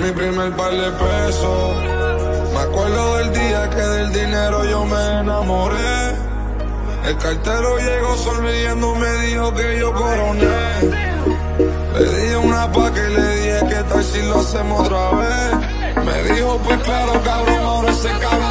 mi primer par de pesos. Me acuerdo del día que del dinero yo me enamoré. El cartero llegó sonriendo, me dijo que yo coroné. Le di una pa' que le dije que tal si lo hacemos otra vez. Me dijo, pues claro, cabrón, ahora ese cabrón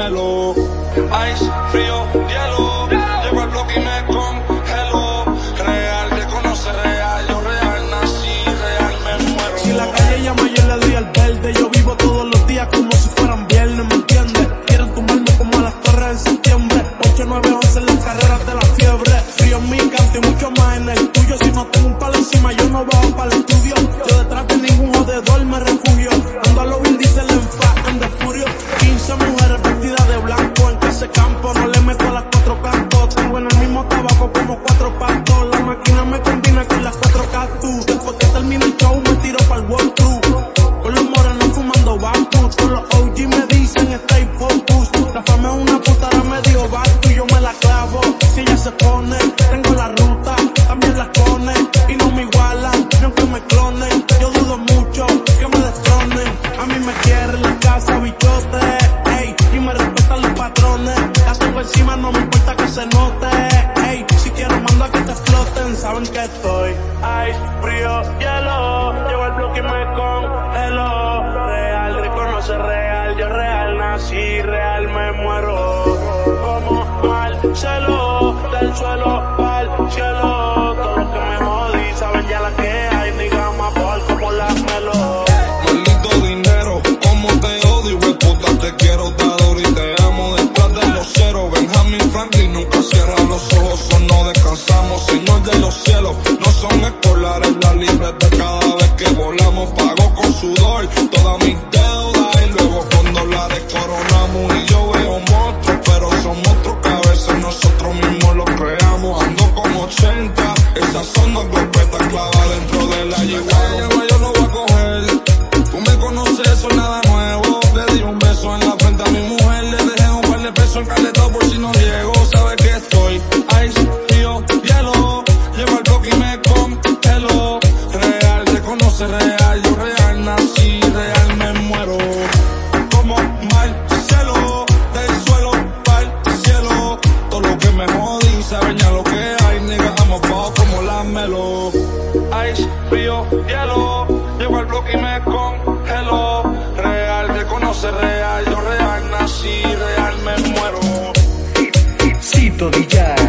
como la melo. Ice, frío, hielo. Llevo el bloque y me congelo. Real, reconoce real, yo real nací, real me muero. Si la calle llama, yo le doy el verde. Yo vivo todos los días como si fueran viernes, ¿me entiendes? Quieren tumbarme como a las torres en septiembre. 8, 9, 11 en las carreras de la fiebre. Frío en mi canto y mucho más en el tuyo. Si no tengo un palo encima, yo no bajo para el estudio. Como cuatro patos. La máquina me combina con las cuatro cactus. Después que termine el show, me tiro para el walkthrough. Con los morenos fumando bambus. Con los OG me dicen stay focus. La fama es una puta, ahora me dio barco y yo me la clavo. Si ella se pone, tengo la ruta, también la pone. Y no me igualan, ni aunque me clonen. Yo dudo mucho que me destronen. A mí me quieren la casa, bichote. Ey, y me respetan los patrones. La encima, no me importa que se note. Que estoy. Ay, frío, hielo. Llevo el bloque y me congelo. Real, reconoce real, yo real nací, real me muero. 80, esas son dos golpetas clavadas dentro de la yegua. yo no voy a coger. Tú me conoces, eso es nada nuevo. Le di un beso en la frente a mi mujer, le dejé un par de pesos en caleta por si no llego. Sabe que estoy ice, frío, hielo. Llevo el bloque y me congelo. Real, reconoce real, yo real nací, real me muero. Como Marcelo, del suelo pa'l cielo. Todo lo que me jodí, saben ya lo como la melo. Ice, frío, hielo. Llego al bloque y me congelo. Real, te conoce real. Yo real nací, real me muero. Cito Villar.